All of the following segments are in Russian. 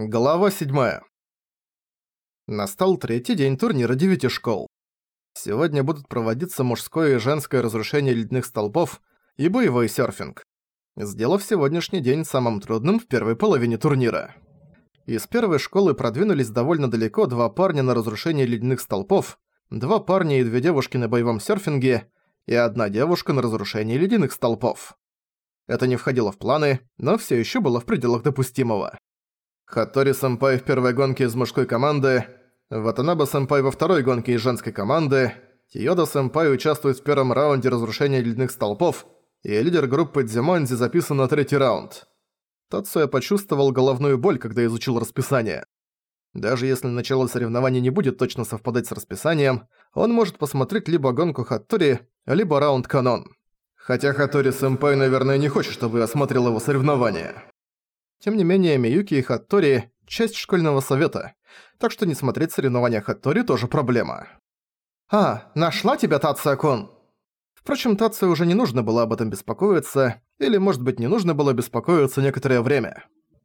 Глава 7. Настал третий день турнира девяти школ. Сегодня будут проводиться мужское и женское разрушение ледяных столбов и боевой серфинг, сделав сегодняшний день самым трудным в первой половине турнира. Из первой школы продвинулись довольно далеко два парня на разрушение ледяных столпов, два парня и две девушки на боевом серфинге и одна девушка на разрушении ледяных столпов. Это не входило в планы, но все еще было в пределах допустимого. Хаттори-сэмпай в первой гонке из мужской команды, Ватанабэ-сэмпай во второй гонке из женской команды, Тиёда-сэмпай участвует в первом раунде разрушения ледяных столпов, и лидер группы Дзимонзи записан на третий раунд. Тацуя почувствовал головную боль, когда изучил расписание. Даже если начало соревнований не будет точно совпадать с расписанием, он может посмотреть либо гонку Хаттори, либо раунд Канон. Хотя Хаттори-сэмпай, наверное, не хочет, чтобы я смотрел его соревнования. Тем не менее, Миюки и Хаттори – часть школьного совета, так что не смотреть соревнования Хаттори тоже проблема. «А, нашла тебя, Тацуя-кун!» Впрочем, Тацуя уже не нужно было об этом беспокоиться, или, может быть, не нужно было беспокоиться некоторое время.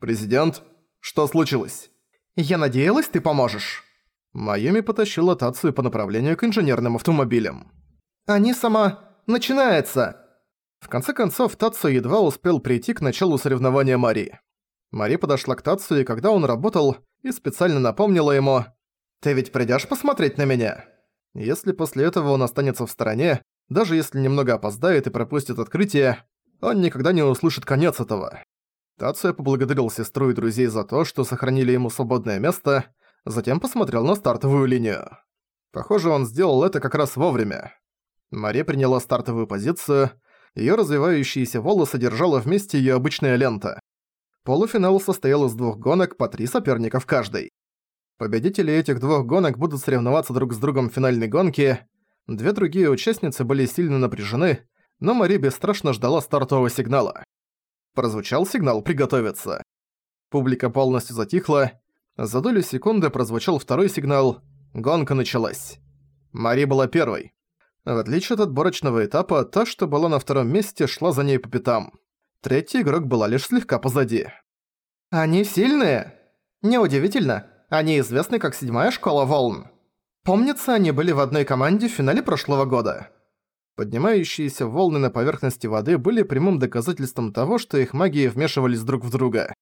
«Президент, что случилось?» «Я надеялась, ты поможешь». Майюми потащила Тацию по направлению к инженерным автомобилям. «Они сама... начинается!» В конце концов, Тацу едва успел прийти к началу соревнования Мари. Мари подошла к Татсу, и когда он работал, и специально напомнила ему «Ты ведь придёшь посмотреть на меня?» Если после этого он останется в стороне, даже если немного опоздает и пропустит открытие, он никогда не услышит конец этого. Тацуя поблагодарил сестру и друзей за то, что сохранили ему свободное место, затем посмотрел на стартовую линию. Похоже, он сделал это как раз вовремя. Мари приняла стартовую позицию, её развивающиеся волосы держала вместе её обычная лента. Полуфинал состоял из двух гонок по три соперника в каждой. Победители этих двух гонок будут соревноваться друг с другом в финальной гонке. Две другие участницы были сильно напряжены, но Мари бесстрашно ждала стартового сигнала. Прозвучал сигнал «Приготовиться». Публика полностью затихла. За долю секунды прозвучал второй сигнал «Гонка началась». Мари была первой. В отличие от отборочного этапа, та, что была на втором месте, шла за ней по пятам. Третий игрок была лишь слегка позади. «Они сильные?» «Неудивительно. Они известны как седьмая школа волн. Помнится, они были в одной команде в финале прошлого года». Поднимающиеся волны на поверхности воды были прямым доказательством того, что их магии вмешивались друг в друга.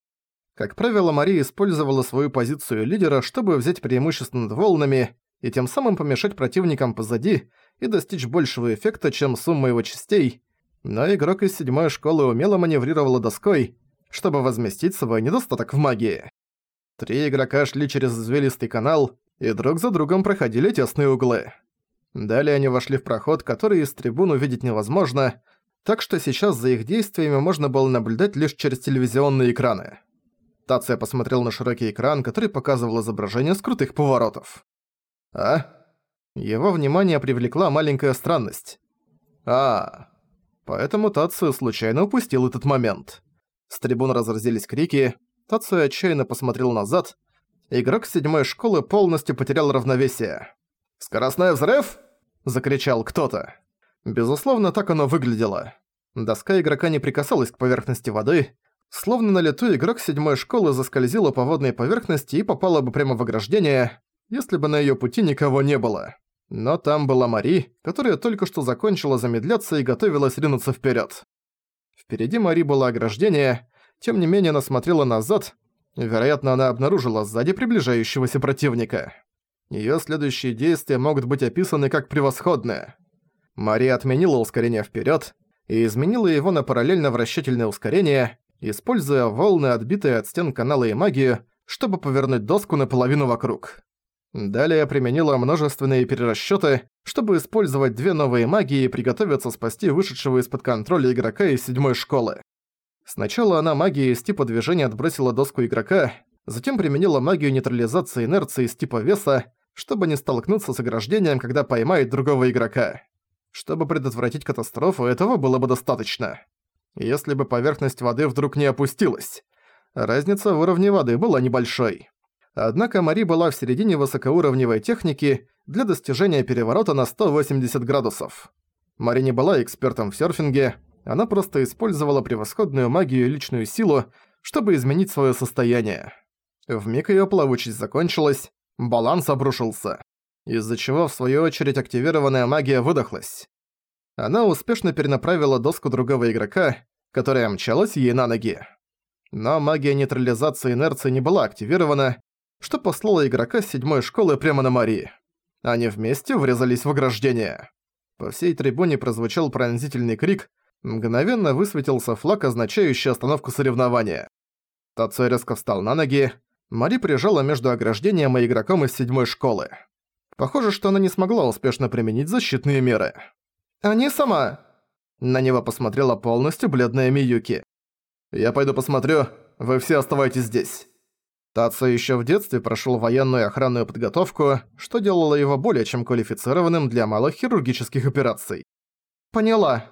Как правило, Мария использовала свою позицию лидера, чтобы взять преимущество над волнами и тем самым помешать противникам позади и достичь большего эффекта, чем сумма его частей, но игрок из седьмой школы умело маневрировала доской, чтобы возместить свой недостаток в магии. Три игрока шли через извилистый канал и друг за другом проходили тесные углы. Далее они вошли в проход, который из трибун увидеть невозможно, так что сейчас за их действиями можно было наблюдать лишь через телевизионные экраны. Тация посмотрел на широкий экран, который показывал изображение с крутых поворотов. А? Его внимание привлекла маленькая странность. А, Поэтому Тацию случайно упустил этот момент. С трибун разразились крики, Тацию отчаянно посмотрел назад. Игрок седьмой школы полностью потерял равновесие. «Скоростной взрыв!» – закричал кто-то. Безусловно, так оно выглядело. Доска игрока не прикасалась к поверхности воды. Словно на лету игрок седьмой школы заскользила по водной поверхности и попала бы прямо в ограждение, если бы на её пути никого не было. Но там была Мари, которая только что закончила замедляться и готовилась ринуться вперед. Впереди Мари было ограждение, тем не менее она смотрела назад, вероятно, она обнаружила сзади приближающегося противника. Её следующие действия могут быть описаны как превосходные. Мари отменила ускорение вперед и изменила его на параллельно-вращательное ускорение, используя волны, отбитые от стен канала и магию, чтобы повернуть доску наполовину вокруг. Далее применила множественные перерасчёты, чтобы использовать две новые магии и приготовиться спасти вышедшего из-под контроля игрока из седьмой школы. Сначала она магией из типа движения отбросила доску игрока, затем применила магию нейтрализации инерции из типа веса, чтобы не столкнуться с ограждением, когда поймает другого игрока. Чтобы предотвратить катастрофу, этого было бы достаточно. Если бы поверхность воды вдруг не опустилась. Разница в уровне воды была небольшой. Однако Мари была в середине высокоуровневой техники для достижения переворота на 180 градусов. Мари не была экспертом в серфинге, она просто использовала превосходную магию и личную силу, чтобы изменить своё состояние. Вмиг её плавучесть закончилась, баланс обрушился, из-за чего, в свою очередь, активированная магия выдохлась. Она успешно перенаправила доску другого игрока, которая мчалась ей на ноги. Но магия нейтрализации инерции не была активирована, что послало игрока с седьмой школы прямо на Мари. Они вместе врезались в ограждение. По всей трибуне прозвучал пронзительный крик, мгновенно высветился флаг, означающий остановку соревнования. Тацуя резко встал на ноги, Мари прижала между ограждением и игроком из седьмой школы. Похоже, что она не смогла успешно применить защитные меры. «А не сама!» На него посмотрела полностью бледная Миюки. «Я пойду посмотрю, вы все оставайтесь здесь». Тацу еще в детстве прошел военную охранную подготовку, что делало его более чем квалифицированным для малых хирургических операций. «Поняла».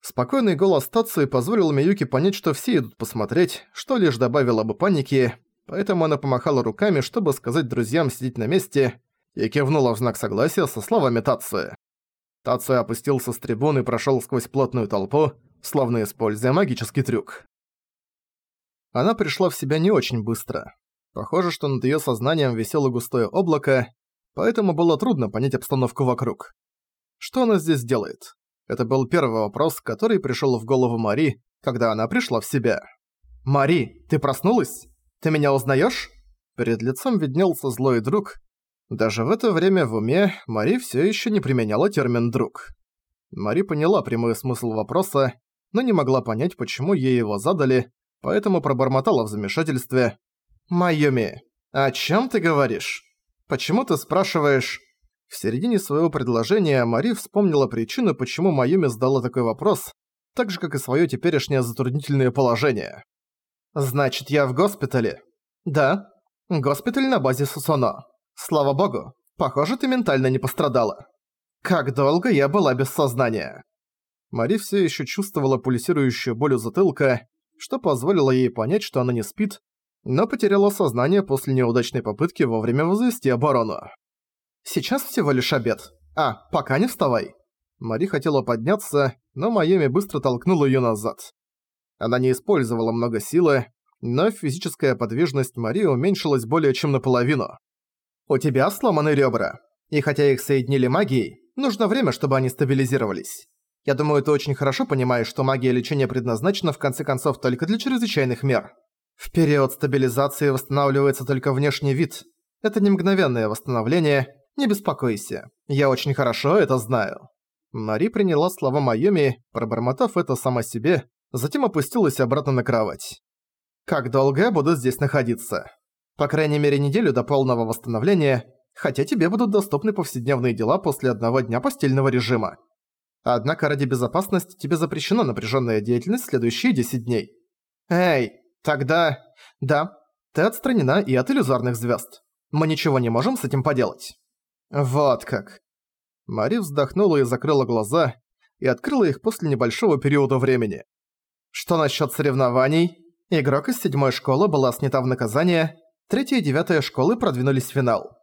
Спокойный голос Тацу позволил Миюки понять, что все идут посмотреть, что лишь добавило бы паники, поэтому она помахала руками, чтобы сказать друзьям сидеть на месте, и кивнула в знак согласия со словами Тацу. Тацу опустился с трибуны и прошёл сквозь плотную толпу, словно используя магический трюк. Она пришла в себя не очень быстро. Похоже, что над её сознанием висело густое облако, поэтому было трудно понять обстановку вокруг. Что она здесь делает? Это был первый вопрос, который пришёл в голову Мари, когда она пришла в себя. «Мари, ты проснулась? Ты меня узнаёшь?» Перед лицом виднелся злой друг, даже в это время в уме Мари всё ещё не применяла термин «друг». Мари поняла прямой смысл вопроса, но не могла понять, почему ей его задали, поэтому пробормотала в замешательстве. «Майюми, о чём ты говоришь? Почему ты спрашиваешь...» В середине своего предложения Мари вспомнила причину, почему Майюми задала такой вопрос, так же, как и своё теперешнее затруднительное положение. «Значит, я в госпитале?» «Да. Госпиталь на базе Сусоно. Слава богу, похоже, ты ментально не пострадала. Как долго я была без сознания. Мари все еще чувствовала пульсирующую боль у затылка, что позволило ей понять, что она не спит, но потеряла сознание после неудачной попытки вовремя возвести оборону. «Сейчас всего лишь обед. А, пока не вставай». Мари хотела подняться, но Майами быстро толкнула её назад. Она не использовала много силы, но физическая подвижность Мари уменьшилась более чем наполовину. У тебя сломаны ребра. И хотя их соединили магией, нужно время, чтобы они стабилизировались. Я думаю, ты очень хорошо понимаешь, что магия лечения предназначена в конце концов только для чрезвычайных мер. В период стабилизации восстанавливается только внешний вид. Это не мгновенное восстановление, не беспокойся. Я очень хорошо это знаю. Мари приняла слова Майоми, пробормотав это сама себе, затем опустилась обратно на кровать. «Как долго я буду здесь находиться?» По крайней мере неделю до полного восстановления, хотя тебе будут доступны повседневные дела после одного дня постельного режима. Однако ради безопасности тебе запрещена напряженная деятельность следующие 10 дней. Эй, тогда... Да, ты отстранена и от иллюзорных звезд. Мы ничего не можем с этим поделать. Вот как. Мари вздохнула и закрыла глаза, и открыла их после небольшого периода времени. Что насчет соревнований? Игрок из седьмой школы была снята в наказание, Третья и девятая школы продвинулись в финал.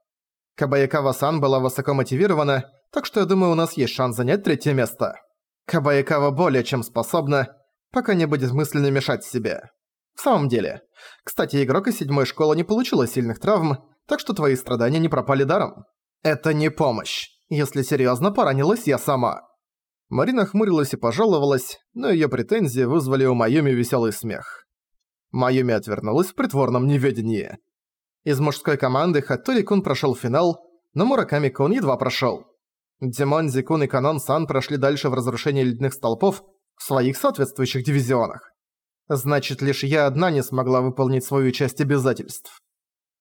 Кабаякава-сан была высоко мотивирована, так что я думаю, у нас есть шанс занять третье место. Кабаякава более чем способна, пока не будет мысленно мешать себе. В самом деле. Кстати, игрок из седьмой школы не получила сильных травм, так что твои страдания не пропали даром. Это не помощь. Если серьёзно, поранилась я сама. Марина хмурилась и пожаловалась, но её претензии вызвали у Майюми весёлый смех. Майюми отвернулась в притворном неведении. Из мужской команды Хаттори-кун прошёл финал, но Мураками-кун едва прошёл. Димонзи-кун и Канон-сан прошли дальше в разрушении ледяных столпов в своих соответствующих дивизионах. Значит, лишь я одна не смогла выполнить свою часть обязательств.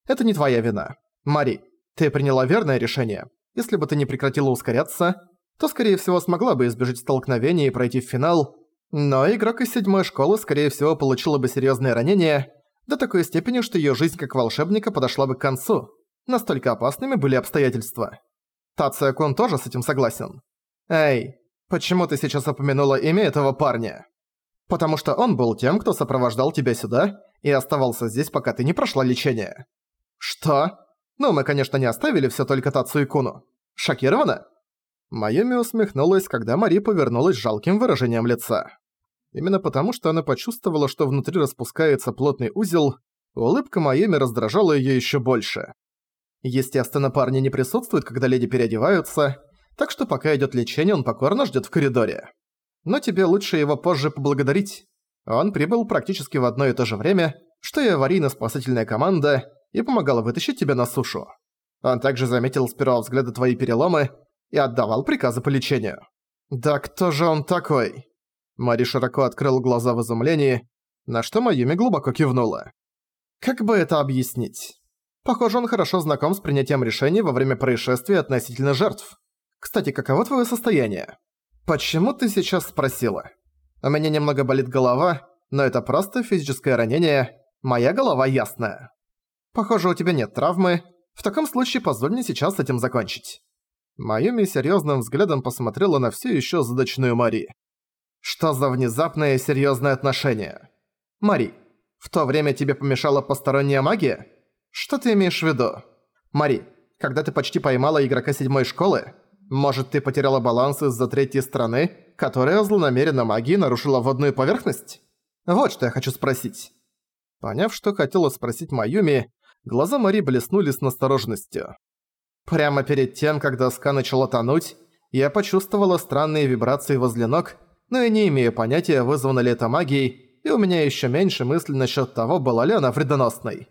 Это не твоя вина. Мари, ты приняла верное решение. Если бы ты не прекратила ускоряться, то, скорее всего, смогла бы избежать столкновения и пройти в финал, но игрок из седьмой школы, скорее всего, получила бы серьезное ранение, до такой степени, что ее жизнь как волшебника подошла бы к концу. Настолько опасными были обстоятельства. Тация Кун тоже с этим согласен. Эй, почему ты сейчас упомянула имя этого парня? Потому что он был тем, кто сопровождал тебя сюда и оставался здесь, пока ты не прошла лечение. Что? Ну, мы, конечно, не оставили все только Тацию Куну. Шокирована? Майоми усмехнулась, когда Мари повернулась жалким выражением лица. Именно потому, что она почувствовала, что внутри распускается плотный узел, Улыбка Майами раздражала её ещё больше. Естественно, парни не присутствуют, когда леди переодеваются, так что пока идёт лечение, он покорно ждёт в коридоре. Но тебе лучше его позже поблагодарить. Он прибыл практически в одно и то же время, что и аварийно-спасательная команда, и помогала вытащить тебя на сушу. Он также заметил с первого взгляда твои переломы и отдавал приказы по лечению. «Да кто же он такой?» Мари широко открыл глаза в изумлении, на что Майюми глубоко кивнула. «Как бы это объяснить?» Похоже, он хорошо знаком с принятием решений во время происшествия относительно жертв. Кстати, каково твое состояние? Почему ты сейчас спросила? У меня немного болит голова, но это просто физическое ранение. Моя голова ясная. Похоже, у тебя нет травмы. В таком случае позволь мне сейчас с этим закончить. Майюми серьезным взглядом посмотрела на все еще задачную Мари. Что за внезапное серьезное отношение? Мари, в то время тебе помешала посторонняя магия? Что ты имеешь в виду? Мари, когда ты почти поймала игрока седьмой школы, может, ты потеряла баланс из-за третьей страны, которая злонамеренно магией нарушила водную поверхность? Вот что я хочу спросить. Поняв, что хотела спросить Майюми, глаза Мари блеснули с настороженностью. Прямо перед тем, как доска начала тонуть, я почувствовала странные вибрации возле ног, но я не имею понятия, вызвана ли это магией, и у меня еще меньше мыслей насчет того, была ли она вредоносной.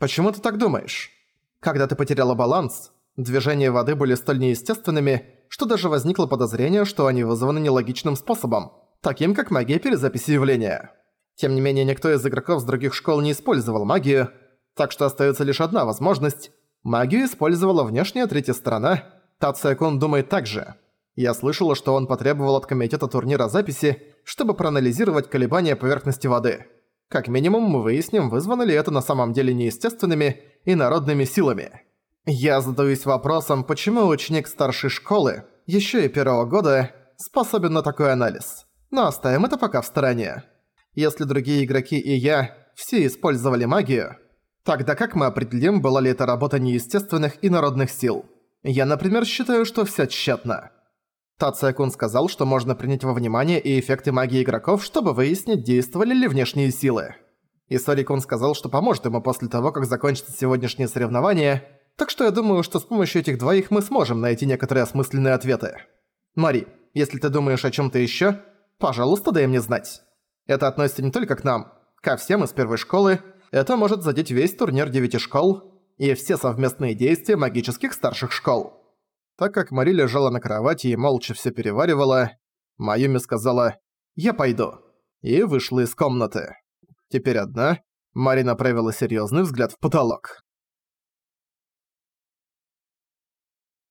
Почему ты так думаешь? Когда ты потеряла баланс, Движения воды были столь неестественными, что даже возникло подозрение, что они вызваны нелогичным способом, таким как магия перезаписи явления. Тем не менее, никто из игроков с других школ не использовал магию, так что остается лишь одна возможность. Магию использовала внешняя третья сторона. Тациакун думает так же. Я слышала, что он потребовал от комитета турнира записи, чтобы проанализировать колебания поверхности воды. Как минимум, мы выясним, вызвано ли это на самом деле неестественными и народными силами. Я задаюсь вопросом, почему ученик старшей школы, еще и первого года, способен на такой анализ. Но оставим это пока в стороне. Если другие игроки и я все использовали магию, тогда как мы определим, была ли это работа неестественных инородных сил? Я, например, считаю, что всё тщетно. Тацуя-кун сказал, что можно принять во внимание и эффекты магии игроков, чтобы выяснить, действовали ли внешние силы. Исори-кун сказал, что поможет ему после того, как закончится сегодняшнее соревнование – так что я думаю, что с помощью этих двоих мы сможем найти некоторые осмысленные ответы. Мари, если ты думаешь о чём-то ещё, пожалуйста, дай мне знать. Это относится не только к нам, ко всем из первой школы, это может задеть весь турнир девяти школ и все совместные действия магических старших школ. Так как Мари лежала на кровати и молча всё переваривала, Майюми сказала «Я пойду» и вышла из комнаты. Теперь одна, Мари направила серьёзный взгляд в потолок.